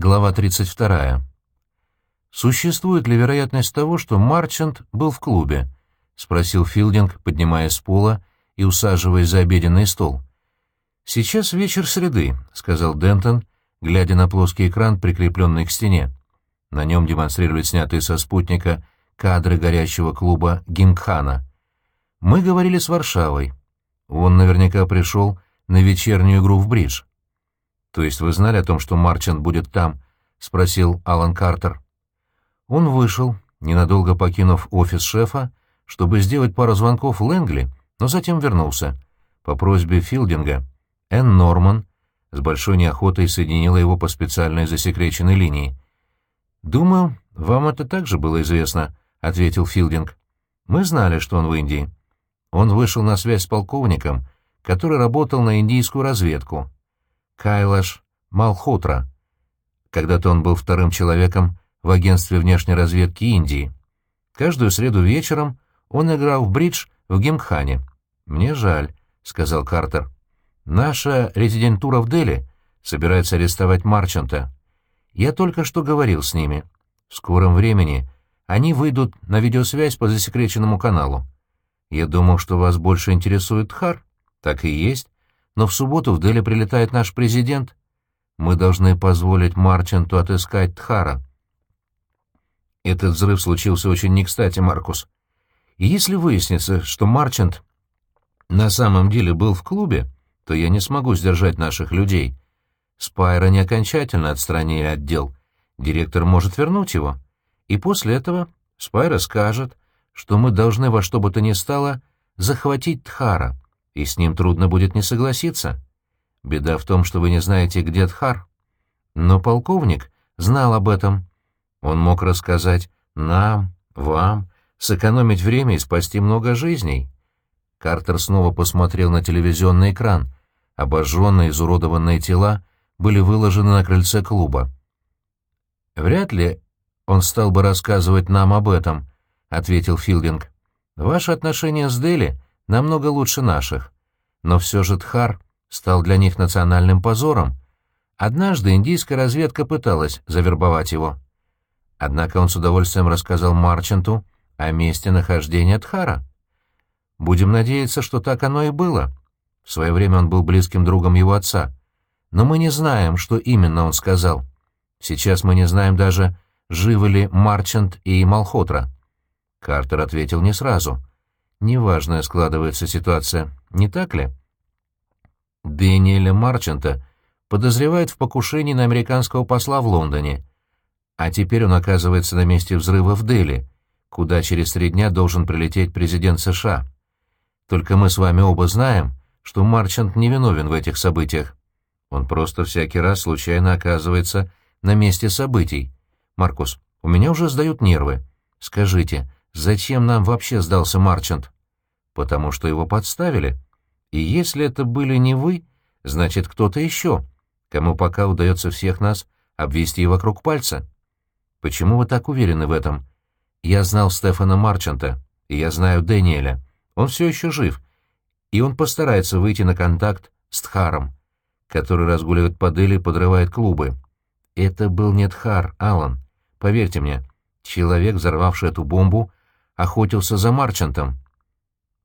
Глава 32. «Существует ли вероятность того, что Марчант был в клубе?» — спросил Филдинг, поднимаясь с пола и усаживаясь за обеденный стол. «Сейчас вечер среды», — сказал Дентон, глядя на плоский экран, прикрепленный к стене. На нем демонстрируют снятые со спутника кадры горящего клуба Гимкхана. «Мы говорили с Варшавой. Он наверняка пришел на вечернюю игру в бридж». «То есть вы знали о том, что Марчант будет там?» — спросил Алан Картер. Он вышел, ненадолго покинув офис шефа, чтобы сделать пару звонков Лэнгли, но затем вернулся. По просьбе Филдинга Энн Норман с большой неохотой соединила его по специальной засекреченной линии. «Думаю, вам это также было известно», — ответил Филдинг. «Мы знали, что он в Индии. Он вышел на связь с полковником, который работал на индийскую разведку. Кайлаш Малхотра. Когда-то он был вторым человеком в агентстве внешней разведки Индии. Каждую среду вечером он играл в бридж в Гимхане. «Мне жаль», — сказал Картер. «Наша резидентура в Дели собирается арестовать Марчанта. Я только что говорил с ними. В скором времени они выйдут на видеосвязь по засекреченному каналу. Я думал, что вас больше интересует Тхар. Так и есть но в субботу в Дели прилетает наш президент. Мы должны позволить Марчанту отыскать Тхара. Этот взрыв случился очень не кстати, Маркус. И если выяснится, что Марчант на самом деле был в клубе, то я не смогу сдержать наших людей. Спайра не окончательно отстранили отдел. Директор может вернуть его. И после этого Спайра скажет, что мы должны во что бы то ни стало захватить Тхара — и с ним трудно будет не согласиться. Беда в том, что вы не знаете, где Тхар. Но полковник знал об этом. Он мог рассказать нам, вам, сэкономить время и спасти много жизней. Картер снова посмотрел на телевизионный экран. Обожженные, изуродованные тела были выложены на крыльце клуба. «Вряд ли он стал бы рассказывать нам об этом», — ответил Филдинг. «Ваши отношения с Дели намного лучше наших. Но все же Тхар стал для них национальным позором. Однажды индийская разведка пыталась завербовать его. Однако он с удовольствием рассказал Марчанту о месте нахождения Тхара. Будем надеяться, что так оно и было. В свое время он был близким другом его отца. Но мы не знаем, что именно он сказал. Сейчас мы не знаем даже, живы ли Марчант и Малхотра. Картер ответил не сразу. Неважная складывается ситуация, не так ли? Дэниеля Марчанта подозревают в покушении на американского посла в Лондоне, а теперь он оказывается на месте взрыва в Дели, куда через три дня должен прилететь президент США. Только мы с вами оба знаем, что Марчант невиновен в этих событиях. Он просто всякий раз случайно оказывается на месте событий. Маркус, у меня уже сдают нервы. Скажите, Зачем нам вообще сдался Марчант? Потому что его подставили. И если это были не вы, значит кто-то еще, кому пока удается всех нас обвести вокруг пальца. Почему вы так уверены в этом? Я знал Стефана Марчанта, и я знаю Дэниеля. Он все еще жив, и он постарается выйти на контакт с Тхаром, который разгуливает по Дели и подрывает клубы. Это был не Тхар, Алан. Поверьте мне, человек, взорвавший эту бомбу, охотился за Марчантом.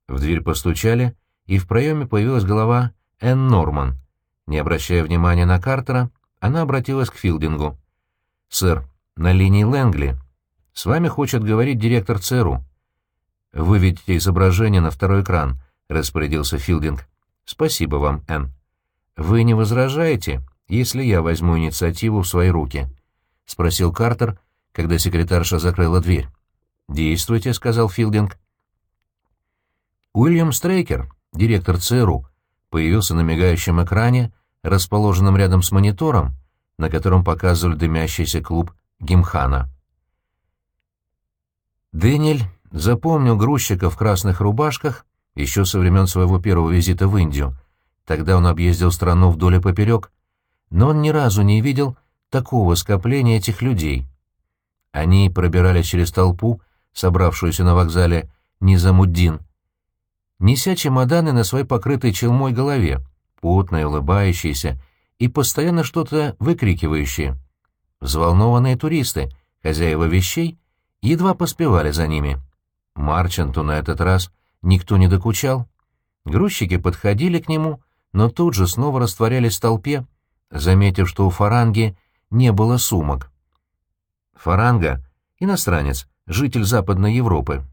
В дверь постучали, и в проеме появилась голова Энн Норман. Не обращая внимания на Картера, она обратилась к Филдингу. «Сэр, на линии Лэнгли. С вами хочет говорить директор ЦРУ». «Выведите изображение на второй экран», — распорядился Филдинг. «Спасибо вам, Энн. Вы не возражаете, если я возьму инициативу в свои руки?» — спросил Картер, когда секретарша закрыла дверь. «Действуйте», — сказал Филдинг. Уильям Стрейкер, директор ЦРУ, появился на мигающем экране, расположенном рядом с монитором, на котором показывали дымящийся клуб Гимхана. Дэниэль запомнил грузчика в красных рубашках еще со времен своего первого визита в Индию. Тогда он объездил страну вдоль и поперек, но он ни разу не видел такого скопления этих людей. Они пробирались через толпу, собравшуюся на вокзале Низамуддин, неся чемоданы на своей покрытой челмой голове, потные, улыбающиеся и постоянно что-то выкрикивающие. Взволнованные туристы, хозяева вещей, едва поспевали за ними. Марчанту на этот раз никто не докучал. Грузчики подходили к нему, но тут же снова растворялись в толпе, заметив, что у фаранги не было сумок. Фаранга — иностранец, житель Западной Европы.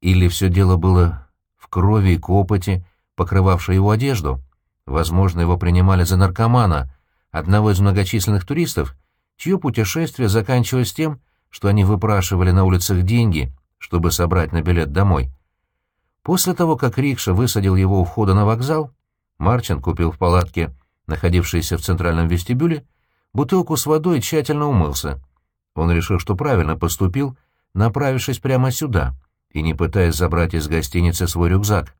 Или все дело было в крови и копоти, покрывавшей его одежду. Возможно, его принимали за наркомана, одного из многочисленных туристов, чье путешествие заканчивалось тем, что они выпрашивали на улицах деньги, чтобы собрать на билет домой. После того, как рикша высадил его у входа на вокзал, Марчин купил в палатке, находившейся в центральном вестибюле, бутылку с водой и тщательно умылся. Он решил, что правильно поступил, направившись прямо сюда и не пытаясь забрать из гостиницы свой рюкзак.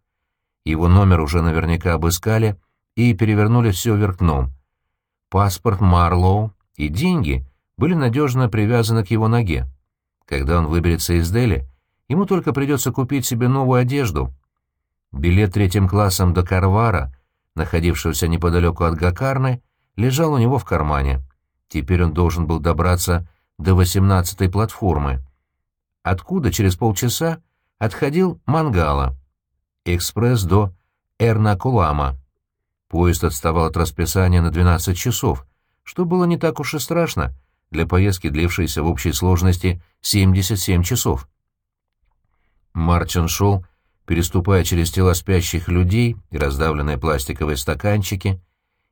Его номер уже наверняка обыскали и перевернули все вверх дном. Паспорт Марлоу и деньги были надежно привязаны к его ноге. Когда он выберется из Дели, ему только придется купить себе новую одежду. Билет третьим классом до Карвара, находившегося неподалеку от Гакарны, лежал у него в кармане. Теперь он должен был добраться до восемнадцатой платформы, откуда через полчаса отходил Мангала, экспресс до Эрнакулама. Поезд отставал от расписания на 12 часов, что было не так уж и страшно для поездки, длившейся в общей сложности 77 часов. Марчин шел, переступая через тела спящих людей и раздавленные пластиковые стаканчики.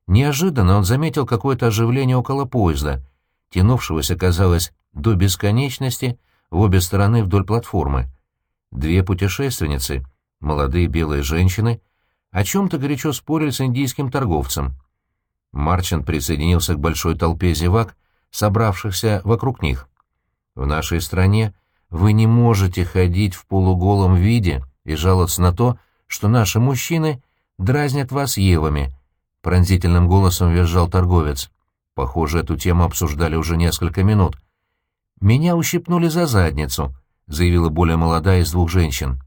Неожиданно он заметил какое-то оживление около поезда — тянувшегося, казалось, до бесконечности в обе стороны вдоль платформы. Две путешественницы, молодые белые женщины, о чем-то горячо спорили с индийским торговцем. Марчант присоединился к большой толпе зевак, собравшихся вокруг них. «В нашей стране вы не можете ходить в полуголом виде и жаловаться на то, что наши мужчины дразнят вас евами», — пронзительным голосом визжал торговец. Похоже, эту тему обсуждали уже несколько минут. «Меня ущипнули за задницу», — заявила более молодая из двух женщин.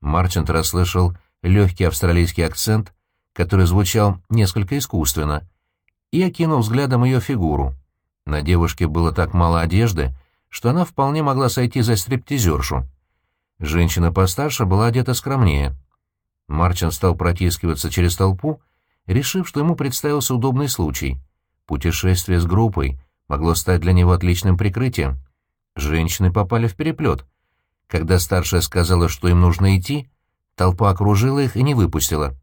Марчант расслышал легкий австралийский акцент, который звучал несколько искусственно, и окинул взглядом ее фигуру. На девушке было так мало одежды, что она вполне могла сойти за стриптизершу. Женщина постарше была одета скромнее. Марчин стал протискиваться через толпу, решив, что ему представился удобный случай — Путешествие с группой могло стать для него отличным прикрытием. Женщины попали в переплет. Когда старшая сказала, что им нужно идти, толпа окружила их и не выпустила.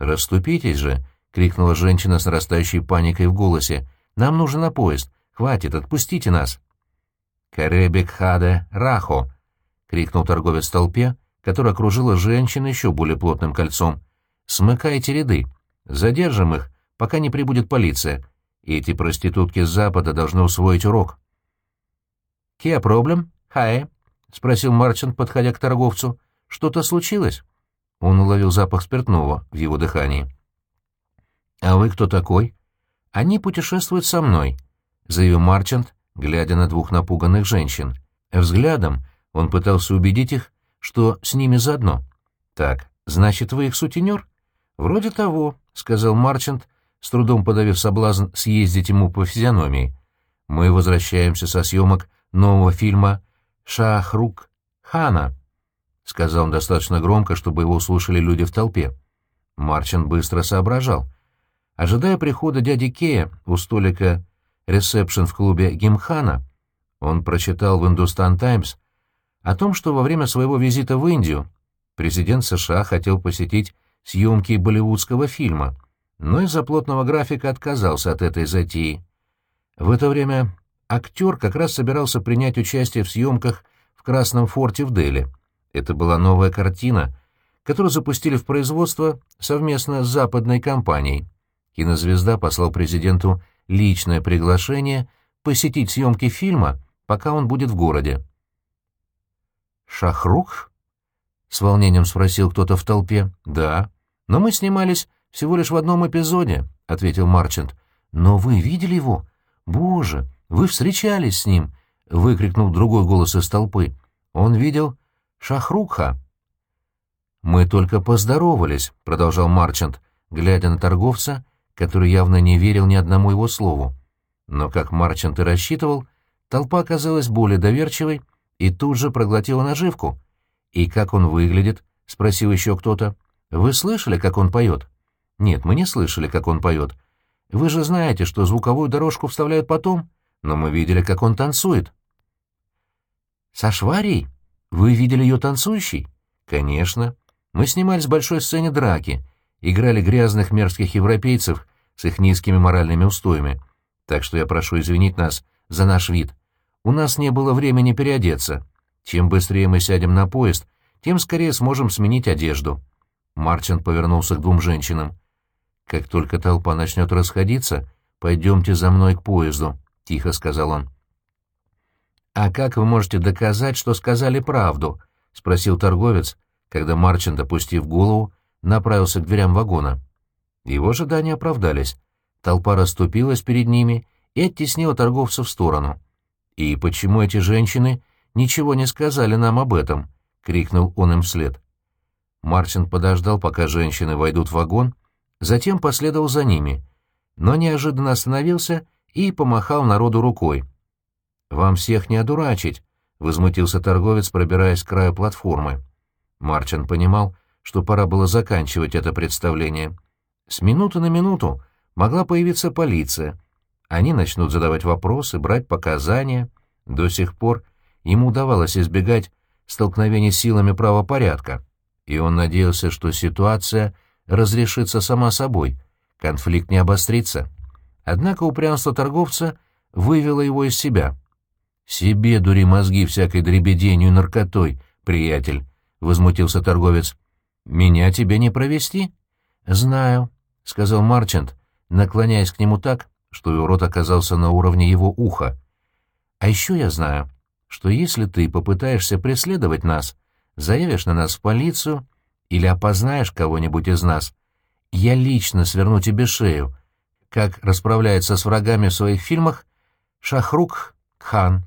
«Расступитесь же!» — крикнула женщина с растающей паникой в голосе. «Нам нужен на поезд! Хватит, отпустите нас!» «Каребек хаде рахо!» — крикнул торговец толпе, которая окружила женщин еще более плотным кольцом. «Смыкайте ряды! Задержим их, пока не прибудет полиция!» И эти проститутки с Запада должны усвоить урок. «Кия проблем? Хае?» — спросил Марчант, подходя к торговцу. «Что-то случилось?» Он уловил запах спиртного в его дыхании. «А вы кто такой?» «Они путешествуют со мной», — заявил Марчант, глядя на двух напуганных женщин. Взглядом он пытался убедить их, что с ними заодно. «Так, значит, вы их сутенер?» «Вроде того», — сказал Марчант, с трудом подавив соблазн съездить ему по физиономии. Мы возвращаемся со съемок нового фильма «Шахрук Хана», — сказал он достаточно громко, чтобы его услышали люди в толпе. Марчин быстро соображал. Ожидая прихода дяди Кея у столика ресепшн в клубе Гимхана, он прочитал в «Индустан Таймс» о том, что во время своего визита в Индию президент США хотел посетить съемки болливудского фильма — но из-за плотного графика отказался от этой затеи. В это время актер как раз собирался принять участие в съемках в Красном форте в Дели. Это была новая картина, которую запустили в производство совместно с западной компанией. Кинозвезда послал президенту личное приглашение посетить съемки фильма, пока он будет в городе. «Шахрух?» — с волнением спросил кто-то в толпе. «Да. Но мы снимались всего лишь в одном эпизоде», — ответил Марчант. «Но вы видели его? Боже, вы встречались с ним!» — выкрикнул другой голос из толпы. «Он видел Шахрукха». «Мы только поздоровались», — продолжал Марчант, глядя на торговца, который явно не верил ни одному его слову. Но, как Марчант и рассчитывал, толпа оказалась более доверчивой и тут же проглотила наживку. «И как он выглядит?» — спросил еще кто-то. «Вы слышали, как он поет?» «Нет, мы не слышали, как он поет. Вы же знаете, что звуковую дорожку вставляют потом, но мы видели, как он танцует». «Со Шварей? Вы видели ее танцующей?» «Конечно. Мы снимались в большой сцене драки, играли грязных мерзких европейцев с их низкими моральными устоями. Так что я прошу извинить нас за наш вид. У нас не было времени переодеться. Чем быстрее мы сядем на поезд, тем скорее сможем сменить одежду». Мартин повернулся к двум женщинам. «Как только толпа начнет расходиться, пойдемте за мной к поезду», — тихо сказал он. «А как вы можете доказать, что сказали правду?» — спросил торговец, когда Марчин, допустив голову, направился к дверям вагона. Его ожидания оправдались. Толпа расступилась перед ними и оттеснила торговца в сторону. «И почему эти женщины ничего не сказали нам об этом?» — крикнул он им вслед. Мартин подождал, пока женщины войдут в вагон, затем последовал за ними, но неожиданно остановился и помахал народу рукой. «Вам всех не одурачить», — возмутился торговец, пробираясь к краю платформы. Марчин понимал, что пора было заканчивать это представление. С минуты на минуту могла появиться полиция. Они начнут задавать вопросы, брать показания. До сих пор ему удавалось избегать столкновений с силами правопорядка, и он надеялся, что ситуация разрешится сама собой, конфликт не обострится. Однако упрямство торговца вывело его из себя. «Себе дури мозги всякой дребеденью наркотой, приятель», — возмутился торговец. «Меня тебе не провести?» «Знаю», — сказал Марчант, наклоняясь к нему так, что его рот оказался на уровне его уха. «А еще я знаю, что если ты попытаешься преследовать нас, заявишь на нас в полицию или опознаешь кого-нибудь из нас, я лично сверну тебе шею, как расправляется с врагами в своих фильмах Шахрук Хан».